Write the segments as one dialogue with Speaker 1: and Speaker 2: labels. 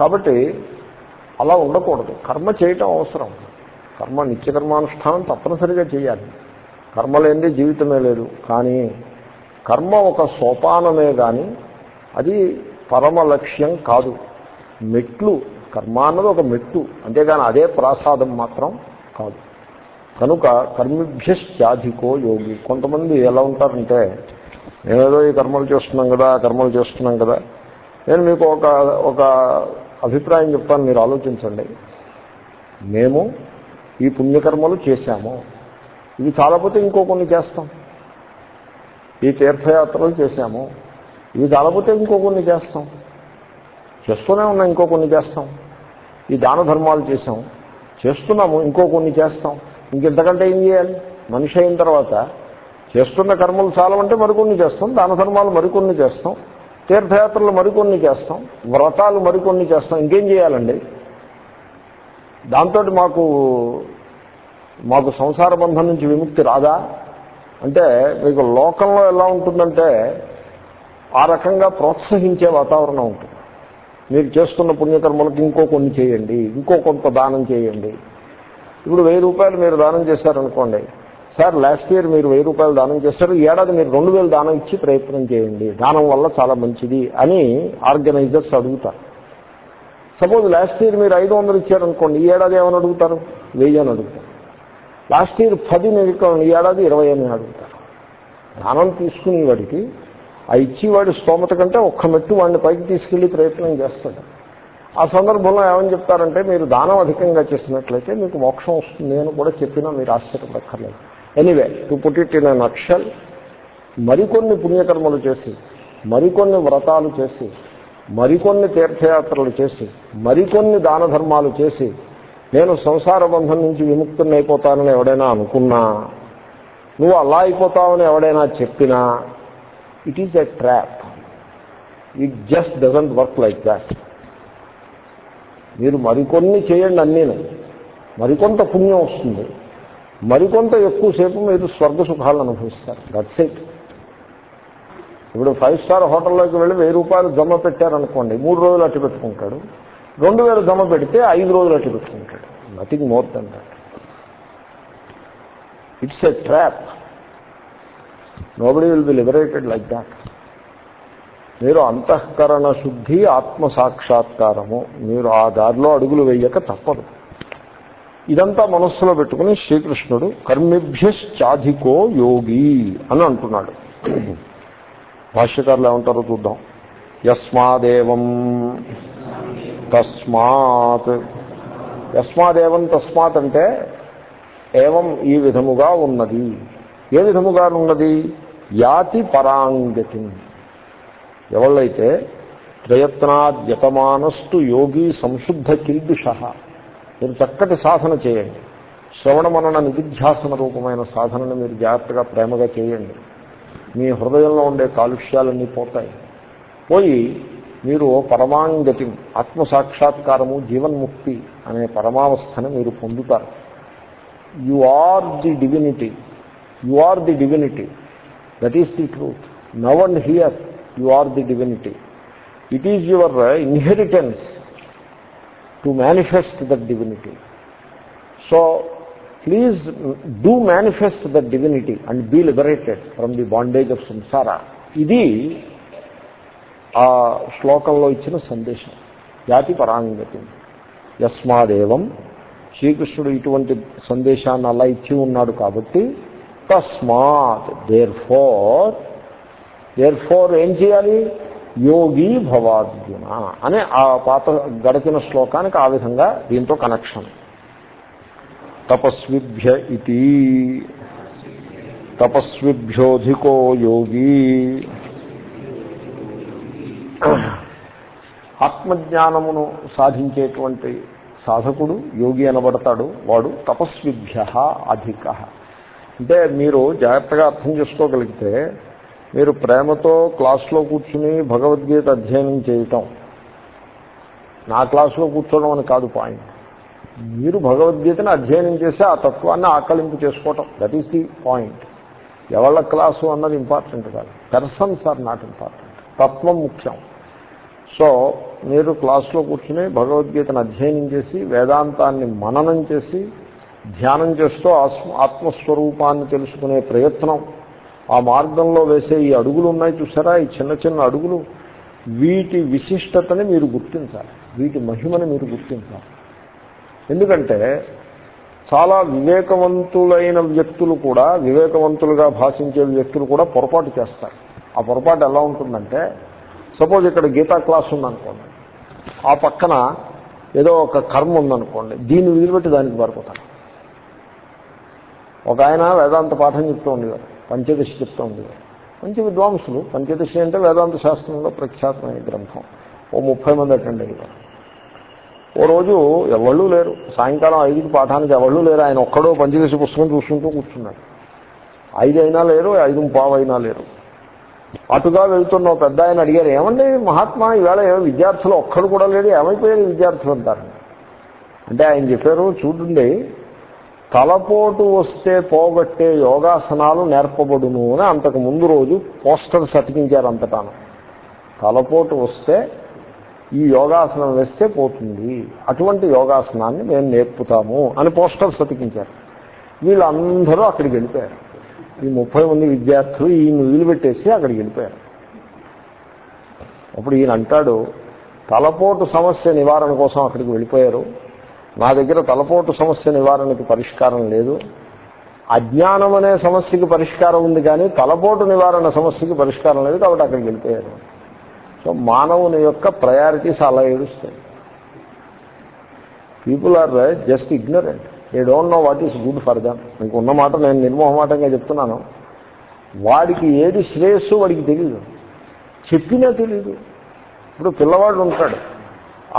Speaker 1: కాబట్టి అలా ఉండకూడదు. కర్మ చేయటం అవసరం. కర్మ నిత్యకర్మానుష్ఠానం తప్పనిసరిగా చేయాలి. కర్మ లేనిదే జీవితమే లేదు. కానీ కర్మ ఒక సోపానమే కానీ అది పరమ లక్ష్యం కాదు. మెట్లు కర్మ అన్నది ఒక మెట్టు. అంతేగాని అదే ప్రాసాదం మాత్రం కాదు. కనుక కర్మిభ్యశ్చాధికో యోగి. కొంతమంది ఎలా ఉంటారంటే నేనేదో ఈ కర్మలు చేస్తున్నాం కదా కర్మలు చేస్తున్నాం కదా. నేను మీకు ఒక ఒక అభిప్రాయం చెప్తాను మీరు ఆలోచించండి. మేము ఈ పుణ్యకర్మలు చేశాము. ఇవి చాలపోతే ఇంకో కొన్ని చేస్తాం. ఈ తీర్థయాత్రలు చేశాము. ఇవి చాలపోతే ఇంకో కొన్ని చేస్తాం. చేస్తూనే ఉన్నాం ఇంకో కొన్ని చేస్తాం. ఈ దాన ధర్మాలు చేసాం చేస్తున్నాము ఇంకో కొన్ని చేస్తాం. ఇంకెంతకంటే ఏం చేయాలి? మనిషి అయిన తర్వాత చేస్తున్న కర్మలు చాలమంటే మరికొన్ని చేస్తాం దాన ధర్మాలు మరికొన్ని చేస్తాం. తీర్థయాత్రలు మరికొన్ని చేస్తాం వ్రతాలు మరికొన్ని చేస్తాం ఇంకేం చేయాలండి? దాంతో మాకు మాకు సంసార బంధం నుంచి విముక్తి రాదా? అంటే మీకు లోకంలో ఎలా ఉంటుందంటే ఆ రకంగా ప్రోత్సహించే వాతావరణం ఉంటుంది. మీరు చేస్తున్న పుణ్యకర్మలకు ఇంకో కొన్ని చేయండి ఇంకో కొంత దానం చేయండి. ఇప్పుడు వెయ్యి రూపాయలు మీరు దానం చేశారనుకోండి సార్ లాస్ట్ ఇయర్ మీరు వెయ్యి రూపాయలు దానం చేస్తారు ఈ ఏడాది మీరు రెండు వేలు దానం ఇచ్చి ప్రయత్నం చేయండి. దానం వల్ల చాలా మంచిది అని ఆర్గనైజర్స్ అడుగుతారు. సపోజ్ లాస్ట్ ఇయర్ మీరు ఐదు వందలు ఇచ్చారనుకోండి ఈ ఏడాది ఏమని అడుగుతారు? వెయ్యి అని అడుగుతారు. లాస్ట్ ఇయర్ పది మీరు ఈ ఏడాది ఇరవై అని అడుగుతారు. దానం తీసుకుని వాడికి ఆ ఇచ్చేవాడి స్తోమత కంటే ఒక్క మెట్టు వాడిని పైకి తీసుకెళ్ళి ప్రయత్నం చేస్తాడు. ఆ సందర్భంలో ఏమని చెప్తారంటే మీరు దానం అధికంగా చేసినట్లయితే మీకు మోక్షం వస్తుంది అని కూడా చెప్పినా మీరు ఆశ్చర్యపడక్కర్లేదు. Anyway to put it in nutshell మరికొన్ని పుణ్యకర్మలు చేసి మరికొన్ని వ్రతాలు చేసి మరికొన్ని తీర్థయాత్రలు చేసి మరికొన్ని దాన ధర్మాలు చేసి నేను సంసార బంధం నుంచి విముక్తుని అయిపోతానని ఎవడైనా అనుకున్నా నువ్వు అలా అయిపోతావని ఎవడైనా చెప్పినా it is a trap it just doesn't work like that మీరు మరికొన్ని చేయండి అన్నీను. మరికొంత పుణ్యం వస్తుంది. మరికొంత ఎక్కువసేపు మీరు స్వర్గ సుఖాలను అనుభవిస్తారు. దట్స్ ఇట్ ఇప్పుడు ఫైవ్ స్టార్ హోటల్లోకి వెళ్ళి వెయ్యి రూపాయలు జమ పెట్టారనుకోండి మూడు రోజులు అట్టి పెట్టుకుంటాడు. రెండు వేలు జమ పెడితే ఐదు రోజులు అట్టి పెట్టుకుంటాడు. Nothing more than that it's a trap nobody will be liberated like that మీరు అంతఃకరణ శుద్ధి ఆత్మ సాక్షాత్కారము మీరు ఆ దారిలో అడుగులు వేయక తప్పదు. ఇదంతా మనస్సులో పెట్టుకుని శ్రీకృష్ణుడు కర్మిభ్యశ్చాధికో యోగి అని అంటున్నాడు. భాష్యకారులు ఏమంటారో చూద్దాం. యస్మాదేవం తస్మాత్. యస్మాదేవం తస్మాత్ అంటే ఏవం ఈ విధముగా ఉన్నది. ఏ విధముగా ఉన్నది? యాతి పరాంగతి. ఎవళ్ళైతే ప్రయత్నాద్యతమానస్తు యోగి సంశుద్ధ కిల్బిష మీరు చక్కటి సాధన చేయండి. శ్రవణ మనన నిధిధ్యాసన రూపమైన సాధనను మీరు జాగ్రత్తగా ప్రేమగా చేయండి. మీ హృదయంలో ఉండే కాలుష్యాలన్నీ పోతాయి. పోయి మీరు పరమాంగతి ఆత్మసాక్షాత్కారము జీవన్ముక్తి అనే పరమావస్థను మీరు పొందుతారు. You are the divinity. You are the divinity. That is the truth. Now and here you are the divinity. It is your inheritance. To manifest that divinity so please do manifest that divinity and be liberated from the bondage of samsara ఇది ఆ శ్లోకంలో ఇచ్చిన సందేశం. జాతి పరాంగతి. యస్మాదేవం. శ్రీకృష్ణుడు ఇటువంటి సందేశాన్ని అలా ఇచ్చి ఉన్నాడు కాబట్టి తస్మాత్ దేర్ ఫోర్ దేర్ ఫోర్ ఏం చేయాలి? యోగి భవార్జున అనే ఆ పాత గడచిన శ్లోకానికి ఆ విధంగా దీంతో కనెక్షన్. తపస్విభ్య ఇది తపస్విభ్యోధికో యోగి. ఆత్మజ్ఞానమును సాధించేటువంటి సాధకుడు యోగి అనబడతాడు. వాడు తపస్విభ్య అధిక. అంటే మీరు జాగ్రత్తగా అర్థం చేసుకోగలిగితే మీరు ప్రేమతో క్లాసులో కూర్చుని భగవద్గీత అధ్యయనం చేయటం. నా క్లాసులో కూర్చోవడం అని కాదు పాయింట్. మీరు భగవద్గీతను అధ్యయనం చేసి ఆ తత్వాన్ని ఆకలింపు చేసుకోవటం. దట్ ఈస్ ది పాయింట్ ఎవళ్ళ క్లాసు అన్నది ఇంపార్టెంట్ కాదు. పర్సన్స్ ఆర్ నాట్ ఇంపార్టెంట్ తత్వం ముఖ్యం. సో మీరు క్లాసులో కూర్చుని భగవద్గీతను అధ్యయనం చేసి వేదాంతాన్ని మననం చేసి ధ్యానం చేస్తూ ఆత్మ ఆత్మస్వరూపాన్ని తెలుసుకునే ప్రయత్నం ఆ మార్గంలో వేసే ఈ అడుగులు ఉన్నాయి చూసారా? ఈ చిన్న చిన్న అడుగులు. వీటి విశిష్టతని మీరు గుర్తించాలి. వీటి మహిమని మీరు గుర్తించాలి. ఎందుకంటే చాలా వివేకవంతులైన వ్యక్తులు కూడా వివేకవంతులుగా భాషించే వ్యక్తులు కూడా పొరపాటు చేస్తారు. ఆ పొరపాటు ఎలా ఉంటుందంటే సపోజ్ ఇక్కడ గీతా క్లాస్ ఉందనుకోండి. ఆ పక్కన ఏదో ఒక కర్మ ఉందనుకోండి. దీన్ని వదిలిపెట్టి దానికి పారిపోతాను ఒక ఆయన వేదాంత పాఠం చెప్తూ ఉండేవారు. పంచదశి చెప్తూ మంచి విద్వాంసులు పంచదశి అంటే వేదాంత శాస్త్రంలో ప్రఖ్యాతమైన గ్రంథం. ఓ ముప్పై మంది అటెండ్ అయ్యారు. ఓ రోజు ఎవళ్ళు లేరు. సాయంకాలం ఐదుకి పాఠానికి ఎవళ్ళు లేరు. ఆయన ఒక్కడో పంచదశి పుస్తకం చూసుకుంటూ కూర్చున్నాడు. ఐదు అయినా లేరు ఐదు పావైనా అయినా లేరు. అటుగా వెళ్తున్న ఓ పెద్ద ఆయన అడిగారు ఏమండి మహాత్మా ఈవేళ ఏమో విద్యార్థులు ఒక్కడు కూడా లేడు ఏమైపోయారు విద్యార్థులు అంటారు అంటే ఆయన చెప్పారు చూడండి తలపోటు వస్తే పోగొట్టే యోగాసనాలు నేర్పబడును అని అంతకు ముందు రోజు పోస్టర్స్ అతికించారు అంతటాను. తలపోటు వస్తే ఈ యోగాసనం వేస్తే పోతుంది. అటువంటి యోగాసనాన్ని మేము నేర్పుతాము అని పోస్టర్స్ అతికించారు వీళ్ళందరూ అక్కడికి వెళ్ళిపోయారు. ఈ ముప్పై మంది విద్యార్థులు ఈయన వదిలిపెట్టేసి అక్కడికి వెళ్ళిపోయారు. అప్పుడు ఈయన అంటాడు తలపోటు సమస్య నివారణ కోసం అక్కడికి వెళ్ళిపోయారు. నా దగ్గర తలపోటు సమస్య నివారణకి పరిష్కారం లేదు. అజ్ఞానం అనే సమస్యకి పరిష్కారం ఉంది కానీ తలపోటు నివారణ సమస్యకి పరిష్కారం లేదు కాబట్టి అక్కడికి వెళ్ళిపోయారు. సో మానవుని యొక్క ప్రయారిటీస్ అలా ఏడుస్తాయి. People are just ignorant they don't know what is good for them మీకు ఉన్న మాట నేను నిర్మోహమాటంగా చెప్తున్నాను. వాడికి ఏది శ్రేయస్సు వాడికి తెలియదు చెప్పినా తెలియదు ఇప్పుడు పిల్లవాడు ఉంటాడు.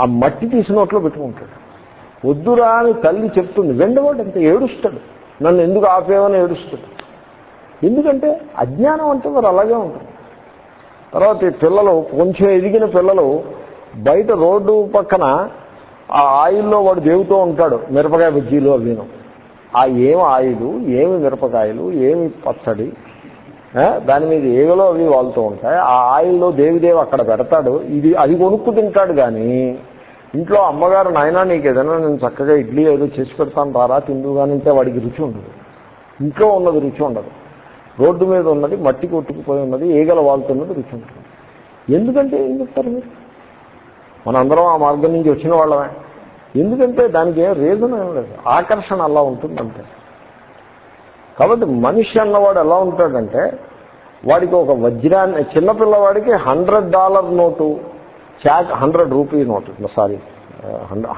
Speaker 1: ఆ మట్టి తీసినట్లు పెట్టుకుంటాడు. వద్దురా అని తల్లి చెప్తుంది. వెండవాడు అంతే ఏడుస్తాడు. నన్ను ఎందుకు ఆపేవని ఏడుస్తాడు. ఎందుకంటే అజ్ఞానం అంటే మరి అలాగే ఉంటుంది తర్వాత ఈ పిల్లలు కొంచెం ఎదిగిన పిల్లలు బయట రోడ్డు పక్కన ఆ ఆయిల్లో వాడు దేవుతూ ఉంటాడు. మిరపకాయ బజ్జీలు అవిను. ఆ ఏమి ఆయిలు ఏమి మిరపకాయలు ఏమి పచ్చడి దాని మీద ఏగలో అవి వాళ్తూ ఉంటాయి. ఆ ఆయిల్లో దేవిదేవి అక్కడ పెడతాడు. ఇది అది కొనుక్కు తింటాడు కానీ ఇంట్లో అమ్మగారు నాయన నీకు ఏదైనా నేను చక్కగా ఇడ్లీ ఏదో చేసి పెడతాను రారా తిందుగానంటే వాడికి రుచి ఉండదు. ఇంట్లో ఉన్నది రుచి ఉండదు. రోడ్డు మీద ఉన్నది మట్టి కొట్టుకుపోయి ఉన్నది ఈగల వాళ్తున్నది రుచి ఉంటుంది ఎందుకంటే ఏం చెప్తారు మీరు? మనందరం ఆ మార్గం నుంచి వచ్చిన వాళ్ళమే. ఎందుకంటే దానికి ఏం రీజన్ ఏం లేదు. ఆకర్షణ అలా ఉంటుంది అంతే కాబట్టి మనిషి అన్నవాడు ఎలా ఉంటాడంటే వాడికి ఒక వజ్రాన్ని చిన్నపిల్లవాడికి hundred dollar note chalk hundred rupee note sorry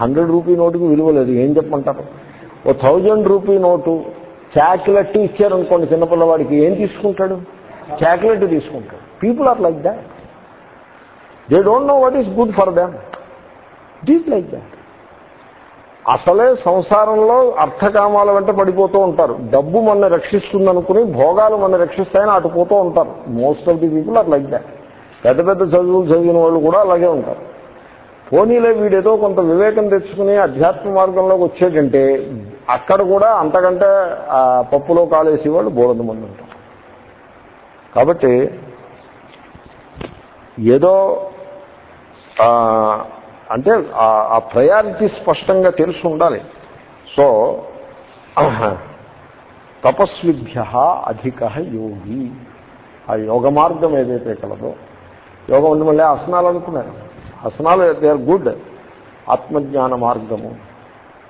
Speaker 1: hundred rupee నోటుకి విలువ లేదు ఏం చెప్పమంటారు? ఓ థౌజండ్ రూపీ నోటు చాక్లెట్ ఇచ్చారనుకోండి చిన్నపిల్లవాడికి ఏం తీసుకుంటాడు? చాక్లెట్ తీసుకుంటాడు. People are like that they don't know what is good for them it is like that అసలే సంసారంలో అర్థకామాల వెంట పడిపోతూ ఉంటారు. డబ్బు మన రక్షిస్తుంది అనుకుని భోగాలు మన రక్షిస్తాయని అటు పోతూ ఉంటారు. Most of the people are like that పెద్ద పెద్ద చదువులు చదివిన వాళ్ళు కూడా అలాగే ఉంటారు. పోనీలే వీడేదో కొంత వివేకం తెచ్చుకుని అధ్యాత్మ మార్గంలోకి వచ్చేటంటే అక్కడ కూడా అంతకంటే పప్పులో కాలేసి వాళ్ళు బోలదు మంది ఉంటారు. కాబట్టి ఏదో అంటే ఆ- ఆ ప్రయారిటీ స్పష్టంగా తెలిసి ఉండాలి. సో తపస్విభ్య అధిక యోగి. ఆ యోగ మార్గం ఏదైతే కలదో యోగం ఉంది మళ్ళీ ఆసనాలు అనుకున్నారు. ఆసనాలు దే ఆర్ గుడ్ ఆత్మజ్ఞాన మార్గము.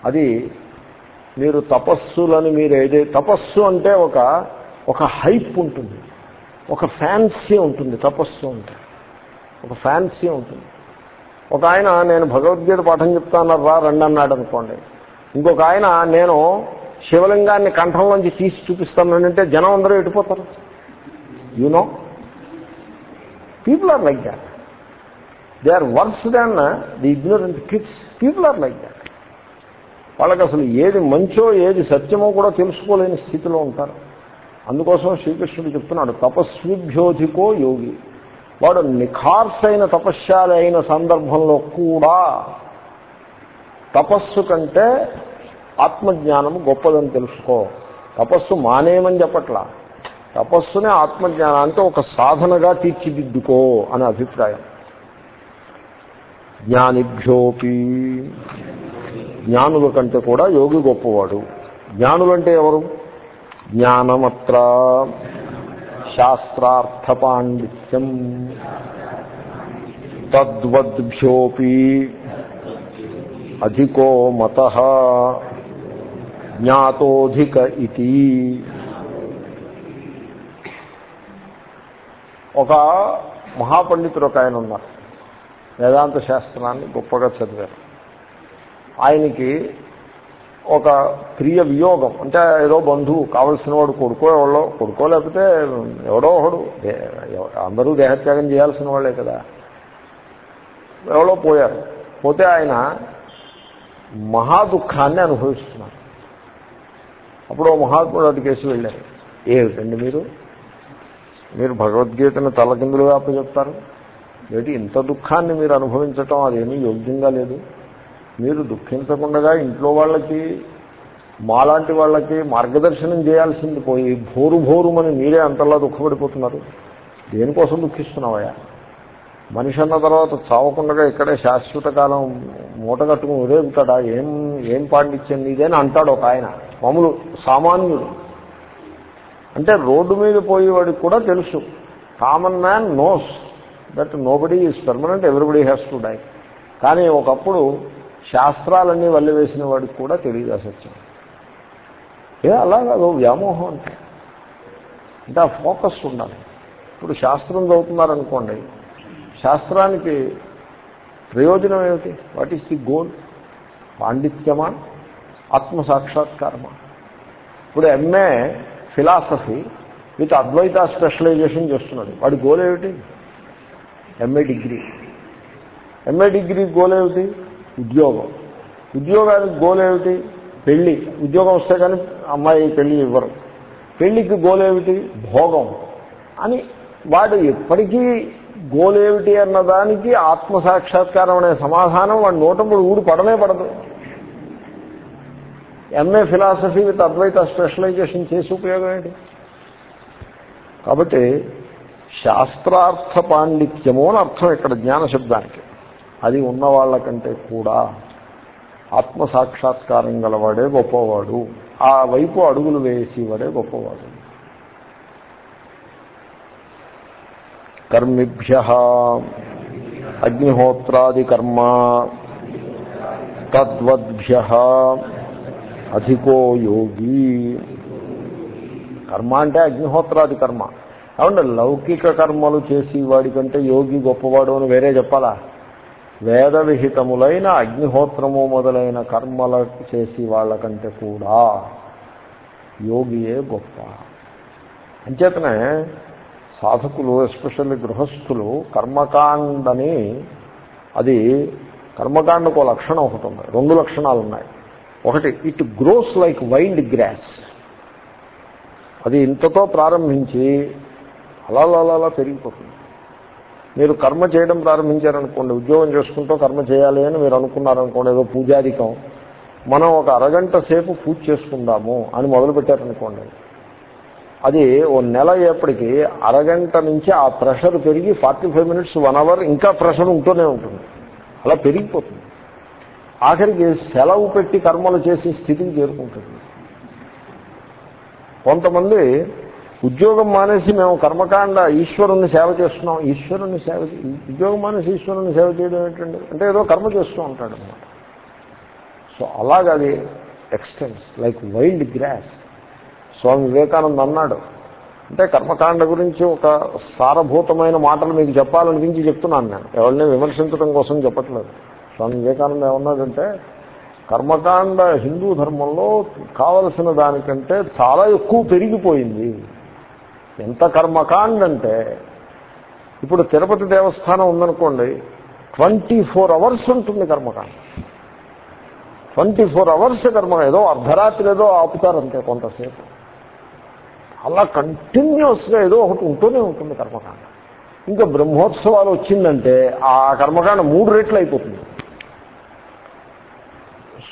Speaker 1: అది మీరు తపస్సులని మీరు ఏదైతే తపస్సు అంటే ఒక ఒక హైప్ ఉంటుంది. ఒక ఫ్యాన్సీ ఉంటుంది తపస్సు అంటే. ఒక ఫ్యాన్సీ ఉంటుంది. ఒక ఆయన నేను భగవద్గీత పాఠం చెప్తాను రా రండి అన్నాడు అనుకోండి. ఇంకొక ఆయన నేను శివలింగాన్ని కంఠంలోంచి తీసి చూపిస్తానంటే జనం అందరూ ఎడిపోతారు you know people are like that they are worse than the ignorant kids people are like that వాళ్ళకి అసలు ఏది మంచో ఏది సత్యమో కూడా తెలుసుకోలేని స్థితిలో ఉంటారు. అందుకోసం శ్రీకృష్ణుడు చెప్తున్నాడు తపస్విభ్యోధికో యోగి. వాడు నిఖార్సైన తపశ్శాలి అయిన సందర్భంలో కూడా తపస్సు కంటే ఆత్మజ్ఞానము గొప్పదని తెలుసుకో. తపస్సు మానేయమని చెప్పట్లా. తపస్సునే ఆత్మజ్ఞానానికి ఒక సాధనగా తీర్చిదిద్దుకో అనే అభిప్రాయం. జ్ఞానిభ్యోపి. జ్ఞానుల కంటే కూడా యోగి గొప్పవాడు. జ్ఞానులంటే ఎవరు? జ్ఞానమత్ర. శాస్త్రార్థ పాండిత్యం తద్వద్భ్యోపి. అధికో మత. జ్ఞాతోధిక ఇది ఒక మహాపండితుడు ఒక ఆయన ఉన్నారు వేదాంత శాస్త్రాన్ని గొప్పగా చదివారు. ఆయనకి ఒక ప్రియ వియోగం అంటే ఏదో బంధువు కావలసిన వాడు కొడుకో ఎవడో కొడుకో లేకపోతే ఎవడో ఒకడు అందరూ దేహత్యాగం చేయాల్సిన వాళ్ళే కదా. ఎవరో పోయారు. పోతే ఆయన మహా దుఃఖాన్ని అనుభవిస్తున్నారు. అప్పుడు ఓ మహాత్ముడు అటు కేసు వెళ్ళారు. ఏమిటండి మీరు? మీరు భగవద్గీతను తలకిందులుగా అప్పచెప్తారు. ఏంటి ఇంత దుఃఖాన్ని మీరు అనుభవించటం అదేమీ యోగ్యంగా లేదు. మీరు దుఃఖించకుండా ఇంట్లో వాళ్ళకి మాలాంటి వాళ్ళకి మార్గదర్శనం చేయాల్సింది పోయి భోరు భోరుమని మీరే అంతలా దుఃఖపడిపోతున్నారు. దేనికోసం దుఃఖిస్తున్నావయ్యా? మనిషి అన్న తర్వాత చావకుండా ఇక్కడే శాశ్వత కాలం మూట కట్టుకుని ఉరేగుతాడా ఏం ఏం పాండిత్యం నీదేని అంటాడు ఒక ఆయన. మామూలు సామాన్యుడు. అంటే రోడ్డు మీద పోయేవాడికి కూడా తెలుసు. Common man knows that nobody is permanent everybody has to die కానీ ఒకప్పుడు శాస్త్రాలన్నీ వల్లి వేసిన వాడికి కూడా తెలియదు ఆ సత్యం. ఏ అలాగా అదో వ్యామోహం అంటే. అంటే ఆ ఫోకస్ ఉండాలి. ఇప్పుడు శాస్త్రం చదువుతున్నారనుకోండి శాస్త్రానికి ప్రయోజనం ఏమిటి? వాట్ ఈస్ ది గోల్ పాండిత్యమా? ఆత్మసాక్షాత్కారమా? ఇప్పుడు MA philosophy with Advaita specialization చేస్తున్నాడు వాడి గోల్ ఏమిటి? MA degree. MA degree goal ఏమిటి? ఉద్యోగం. ఉద్యోగానికి గోల్ ఏమిటి? పెళ్ళి ఉద్యోగం వస్తే కానీ అమ్మాయి పెళ్ళి ఇవ్వరు. పెళ్ళికి గోల్ ఏమిటి? భోగం. అని వాడు ఎప్పటికీ గోల్ ఏమిటి అన్నదానికి ఆత్మసాక్షాత్కారం అనే సమాధానం వాడు నోటప్పుడు ఊరు పడనే పడదు. MA philosophy with Advaita specialization చేసి ఉపయోగం ఏంటి? కాబట్టి శాస్త్రార్థ పాండిత్యము అని అర్థం ఇక్కడ జ్ఞానశబ్దానికి అది ఉన్న వాళ్ళకంటే కూడా ఆత్మసాక్షాత్కారం గలవాడే గొప్పవాడు. ఆ వైపు అడుగులు వేసేవాడే గొప్పవాడు. కర్మిభ్య అగ్నిహోత్రాది కర్మ తద్వద్భ్య అధికో యోగి. కర్మ అంటే అగ్నిహోత్రాది కర్మ. కాబట్టి లౌకిక కర్మలు చేసి వాడికంటే యోగి గొప్పవాడు అని వేరే చెప్పాలా? వేద విహితములైన అగ్నిహోత్రము మొదలైన కర్మల చేసి వాళ్ళకంటే కూడా యోగియే గొప్ప. అంచేతనే సాధకులు ఎస్పెషల్లీ గృహస్థులు కర్మకాండని అది కర్మకాండకు లక్షణం ఒకటి ఉంది. రెండు లక్షణాలు ఉన్నాయి ఒకటి it grows like wild grass అది ఇంతతో ప్రారంభించి అలా అలా పెరిగిపోతుంది. మీరు కర్మ చేయడం ప్రారంభించారనుకోండి ఉద్యోగం చేసుకుంటూ కర్మ చేయాలి అని మీరు అనుకున్నారనుకోండి ఏదో పూజాధికం మనం ఒక అరగంట సేపు పూజ చేసుకుందాము అని మొదలుపెట్టారనుకోండి. అది ఓ నెల అయ్యేప్పటికీ అరగంట నుంచి ఆ ప్రెషర్ పెరిగి forty five minutes one hour ఇంకా ప్రెషర్ ఉంటూనే ఉంటుంది. అలా పెరిగిపోతుంది. ఆఖరికి సెలవు పెట్టి కర్మలు చేసే స్థితికి చేరుకుంటుంది. కొంతమంది ఉద్యోగం మానేసి మేము కర్మకాండ ఈశ్వరుణ్ణి సేవ చేస్తున్నాం. ఈశ్వరుణ్ణి సేవ ఉద్యోగం మానేసి ఈశ్వరుణ్ణి సేవ చేయడం ఏంటండి? అంటే ఏదో కర్మ చేస్తూ ఉంటాడు అనమాట so అలాగది extends like wild grass. Swami Vivekananda అన్నాడు. అంటే కర్మకాండ గురించి ఒక సారభూతమైన మాటలు మీకు చెప్పాలనిపించి చెప్తున్నాను నేను. ఎవరిని విమర్శించడం కోసం చెప్పట్లేదు. స్వామి వివేకానంద ఏమన్నాడంటే కర్మకాండ హిందూ ధర్మంలో కావలసిన దానికంటే చాలా ఎక్కువ పెరిగిపోయింది. ఎంత కర్మకాండ అంటే ఇప్పుడు తిరుపతి దేవస్థానం ఉందనుకోండి ట్వంటీ ఫోర్ అవర్స్ ఉంటుంది కర్మకాండ. ట్వంటీ ఫోర్ అవర్స్ కర్మ ఏదో అర్ధరాత్రి ఏదో ఆపుతారంతే కొంతసేపు. అలా కంటిన్యూస్గా ఏదో ఒకటి ఉంటూనే ఉంటుంది కర్మకాండ. ఇంకా బ్రహ్మోత్సవాలు వచ్చిందంటే ఆ కర్మకాండ మూడు రెట్లు అయిపోతుంది.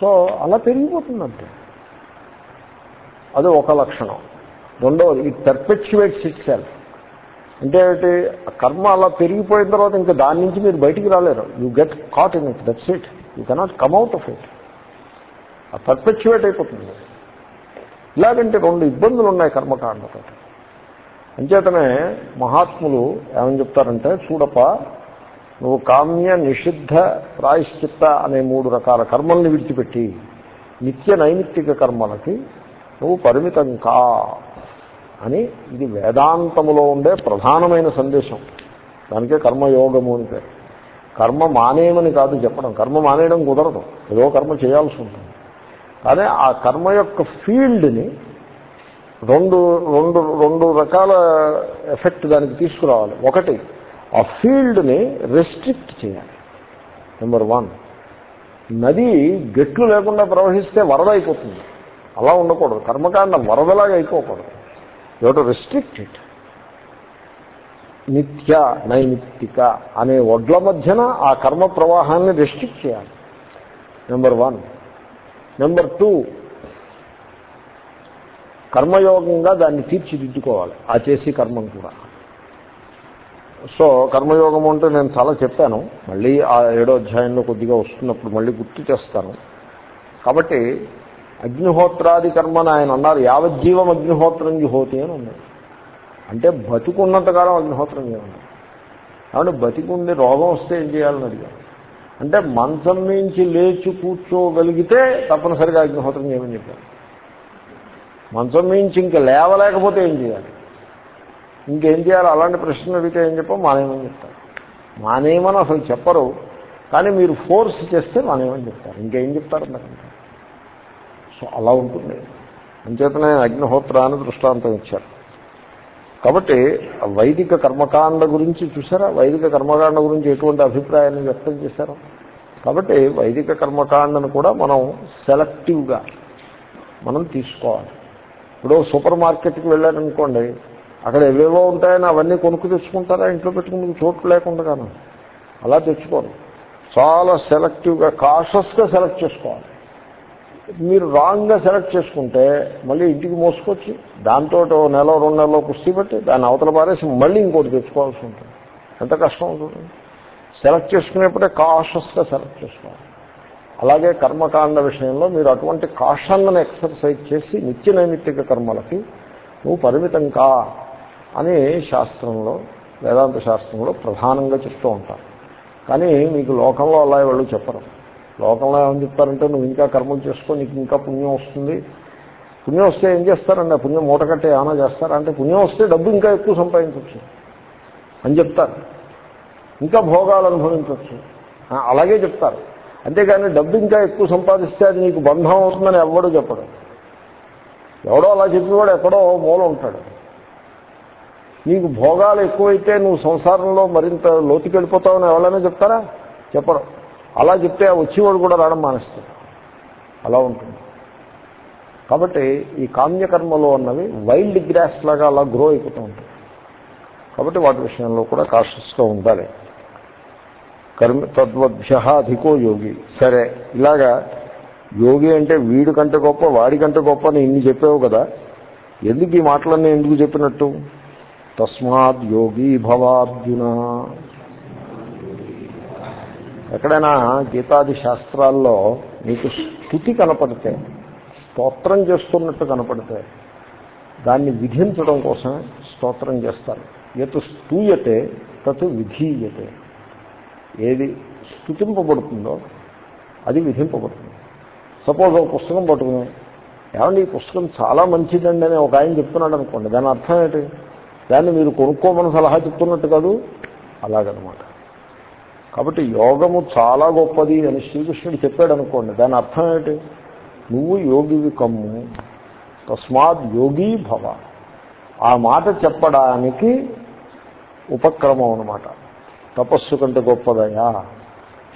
Speaker 1: సో అలా పెరిగిపోతుందంటే. అది ఒక లక్షణం. రెండవది ఇట్ పెర్పెచ్యువేట్స్ ఇట్ సెల్ఫ్ అంటే ఆ కర్మ అలా పెరిగిపోయిన తర్వాత ఇంకా దాని నుంచి మీరు బయటికి రాలేరు. You get caught in it that's it you cannot come out of it ఆ పర్పెక్చువేట్ అయిపోతుంది. ఇలాగంటే రెండు ఇబ్బందులు ఉన్నాయి కర్మకాండతో అంచేతనే మహాత్ములు ఏమని చెప్తారంటే చూడప్ప నువ్వు కామ్య నిషిద్ధ ప్రాయశ్చిత్త అనే మూడు రకాల కర్మల్ని విడిచిపెట్టి నిత్య నైమిత్తిక కర్మలకి నువ్వు పరిమితం కా అని ఇది వేదాంతములో ఉండే ప్రధానమైన సందేశం. దానికే కర్మయోగము అని పేరు. కర్మ మానేయమని కాదు చెప్పడం. కర్మ మానేయడం కుదరదు. ఏదో కర్మ చేయాల్సి ఉంటుంది. కానీ ఆ కర్మ యొక్క ఫీల్డ్ని రెండు రెండు రెండు రకాల ఎఫెక్ట్ దానికి తీసుకురావాలి. ఒకటి ఆ ఫీల్డ్ని రెస్ట్రిక్ట్ చేయాలి. నెంబర్ వన్ నది గట్లు లేకుండా ప్రవహిస్తే వరద అయిపోతుంది. అలా ఉండకూడదు. కర్మకాండ వరదలాగా అయిపోకూడదు. టు రిస్ట్రిక్ట్ ఇట్ నిత్య నైమిత్తిక అనే వడ్ల మధ్యన ఆ కర్మ ప్రవాహాన్ని రెస్ట్రిక్ట్ చేయాలి. నెంబర్ వన్ నెంబర్ టూ కర్మయోగంగా దాన్ని తీర్చిదిద్దుకోవాలి. ఆ చేసి కర్మం కూడా. సో కర్మయోగం అంటే నేను చాలా చెప్పాను. మళ్ళీ ఆ ఏడో అధ్యాయంలో కొద్దిగా వస్తున్నప్పుడు మళ్ళీ గుర్తు చేస్తాను. కాబట్టి అగ్నిహోత్రాది కర్మని ఆయన అన్నారు. యావజ్జీవం అగ్నిహోత్రం జుహోతి అని ఉంది అంటే బతికున్నంతకాలం అగ్నిహోత్రం చేయాలి. కాబట్టి బతికుండి రోగం వస్తే ఏం చేయాలని అడిగారు. అంటే మంచం నుంచి లేచి కూర్చోగలిగితే తప్పనిసరిగా అగ్నిహోత్రం చేయమని చెప్పారు. మంచం నుంచి ఇంకా లేవలేకపోతే ఏం చేయాలి? ఇంకేం చేయాలి? అలాంటి ప్రశ్నలు అడిగితే ఏం చెప్పో మానేయమని చెప్తారు. మానేయమని అసలు చెప్పరు. కానీ మీరు ఫోర్స్ చేస్తే మానేయమని చెప్తారు. ఇంకేం చెప్తారు అన్నమాట సో అలా ఉంటుంది. అంచేతనే అగ్నిహోత్రాన్ని దృష్టాంతం ఇచ్చారు. కాబట్టి వైదిక కర్మకాండ గురించి చూసారా వైదిక కర్మకాండ గురించి ఎటువంటి అభిప్రాయాన్ని వ్యక్తం చేశారు? కాబట్టి వైదిక కర్మకాండను కూడా మనం సెలెక్టివ్గా మనం తీసుకోవాలి. ఇప్పుడు సూపర్ మార్కెట్కి వెళ్ళారనుకోండి అక్కడ ఏవేవో ఉంటాయని అవన్నీ కొనుక్కు తెచ్చుకుంటారా? ఇంట్లో పెట్టుకుని చోటు లేకుండా అలా తెచ్చుకోరు. చాలా సెలెక్టివ్గా కాషస్గా సెలెక్ట్ చేసుకోవాలి. మీరు రాంగ్గా సెలెక్ట్ చేసుకుంటే మళ్ళీ ఇంటికి మోసుకొచ్చి దాంతో నెల రెండు నెలలో కుస్తీ పెట్టి దాన్ని అవతల పారేసి మళ్ళీ ఇంకోటి తెచ్చుకోవాల్సి ఉంటుంది. ఎంత కష్టం ఉంటుంది సెలెక్ట్ చేసుకునేప్పుడే కాషస్గా సెలెక్ట్ చేసుకోవాలి. అలాగే కర్మకాండ విషయంలో మీరు అటువంటి కాషన్లను ఎక్సర్సైజ్ చేసి నిత్య నైమిత్తిక కర్మలకి నువ్వు పరిమితం కా. అని శాస్త్రంలో వేదాంత శాస్త్రంలో ప్రధానంగా చెప్తూ ఉంటారు కానీ మీకు లోకంలో అలా వాళ్ళు చెప్పరు. లోకంలో ఏమని చెప్తారంటే నువ్వు ఇంకా కర్మలు చేసుకో నీకు ఇంకా పుణ్యం వస్తుంది. పుణ్యం వస్తే ఏం చేస్తారండి? ఆ పుణ్యం మూట కట్టే ఏమైనా చేస్తారా? అంటే పుణ్యం వస్తే డబ్బు ఇంకా ఎక్కువ సంపాదించవచ్చు అని చెప్తారు. ఇంకా భోగాలు అనుభవించవచ్చు. అలాగే చెప్తారు. అంతేకాని డబ్బు ఇంకా ఎక్కువ సంపాదిస్తే అది నీకు బంధం అవుతుందని ఎవడో చెప్పడు. ఎవడో అలా చెప్పినవాడు ఎక్కడో మూల ఉంటాడు. నీకు భోగాలు ఎక్కువైతే నువ్వు సంసారంలో మరింత లోతుకెళ్ళిపోతావని ఎవరైనా చెప్తారా? చెప్పరు. అలా చెప్తే వచ్చేవాడు కూడా రావడం మానేస్తాడు. అలా ఉంటుంది. కాబట్టి ఈ కామ్యకర్మలు అన్నవి వైల్డ్ గ్రాస్ లాగా అలా గ్రో అయిపోతూ ఉంటాయి. కాబట్టి వాటి విషయంలో కూడా కాషస్గా ఉండాలి. కర్మ తద్వభ్య అధికో యోగి. సరే ఇలాగా యోగి అంటే వీడి కంటే గొప్ప వాడి కంటే గొప్ప అని ఇన్ని చెప్పావు కదా. ఎందుకు ఈ మాటలన్నీ ఎందుకు చెప్పినట్టు? తస్మాత్ యోగీ భవార్జున. ఎక్కడైనా గీతాది శాస్త్రాల్లో నీకు స్థుతి కనపడితే స్తోత్రం చేస్తున్నట్టు కనపడితే దాన్ని విధించడం కోసం స్తోత్రం చేస్తారు. ఎత్ స్తూయతే తత్ విధీయతే. ఏది స్థుతింపబడుతుందో అది విధింపబడుతుంది. సపోజ్ ఒక పుస్తకం పట్టుకుని ఏమంటే ఈ పుస్తకం చాలా మంచిదండి అని ఒక ఆయన చెప్తున్నాడు అనుకోండి దాని అర్థం ఏంటి? దాన్ని మీరు కొనుక్కోమని సలహా చెప్తున్నట్టు కాదు అలాగనమాట. కాబట్టి యోగము చాలా గొప్పది అని శ్రీకృష్ణుడు చెప్పాడు అనుకోండి. దాని అర్థం ఏమిటి? నువ్వు యోగివి కమ్ము తస్మాత్ యోగీ భవ. ఆ మాట చెప్పడానికి ఉపక్రమం అనమాట తపస్సు కంటే గొప్పదయా?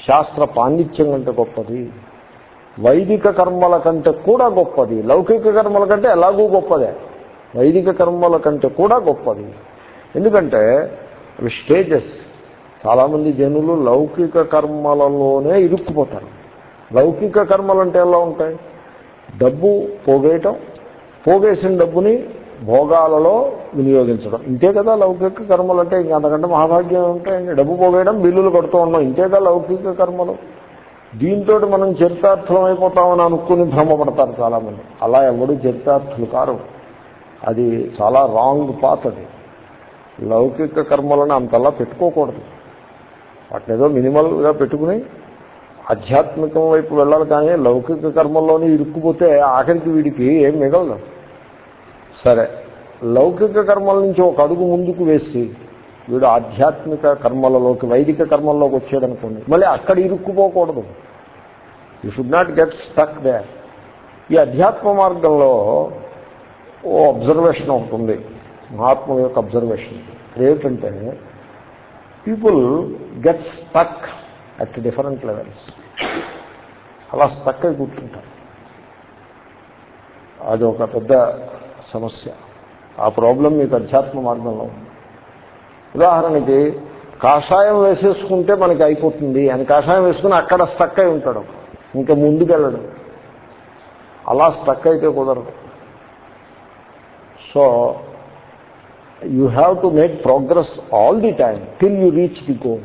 Speaker 1: శాస్త్ర పాండిత్యం కంటే గొప్పది. వైదిక కర్మల కంటే కూడా గొప్పది. లౌకిక కర్మల కంటే ఎలాగూ గొప్పదే. వైదిక కర్మల కంటే కూడా గొప్పది. ఎందుకంటే అవి స్టేజెస్. చాలామంది జనులు లౌకిక కర్మలలోనే ఇరుక్కుపోతారు. లౌకిక కర్మలు అంటే ఎలా ఉంటాయి? డబ్బు పోగేయటం పోగేసిన డబ్బుని భోగాలలో వినియోగించడం. ఇంతే కదా లౌకిక కర్మలు అంటే ఇంకా అంతకంటే మహాభాగ్యం ఉంటాయండి డబ్బు పోగేయడం బిల్లులు కడుతూ ఉన్నాం ఇంతే కదా లౌకిక కర్మలు. దీంతో మనం చరితార్థం అయిపోతామని అనుకుని భ్రమపడతారు చాలామంది. అలా ఎవడు చరితార్థులు కారు. అది చాలా రాంగ్ పాత్ అది. లౌకిక కర్మలను అంతలా పెట్టుకోకూడదు. వాటిని ఏదో మినిమల్గా పెట్టుకుని ఆధ్యాత్మికం వైపు వెళ్ళాలి కానీ లౌకిక కర్మల్లోనే ఇరుక్కుపోతే ఆఖరికి వీడికి ఏం మిగలదు. సరే లౌకిక కర్మల నుంచి ఒక అడుగు ముందుకు వేసి వీడు ఆధ్యాత్మిక కర్మలలోకి వైదిక కర్మల్లోకి వచ్చాడనుకోండి మళ్ళీ అక్కడ ఇరుక్కుపోకూడదు. You should not get stuck there ఈ అధ్యాత్మ మార్గంలో ఓ అబ్జర్వేషన్ ఒకటి ఉంది. యొక్క అబ్జర్వేషన్ ఏమిటంటే people get stuck at different levels అలా స్టక్ అయి కూర్చుంటారు. అది ఒక పెద్ద సమస్య. ఆ ప్రాబ్లం మీకు అధ్యాత్మ మార్గంలో ఉంది. ఉదాహరణకి కాషాయం వేసేసుకుంటే మనకి అయిపోతుంది. అని కాషాయం వేసుకుని అక్కడ స్టక్ అయి ఉంటాడు. ఇంకా ముందుకెళ్ళడు. అలా స్టక్ అయితే కుదరదు. So you have to make progress all the time till you reach the goal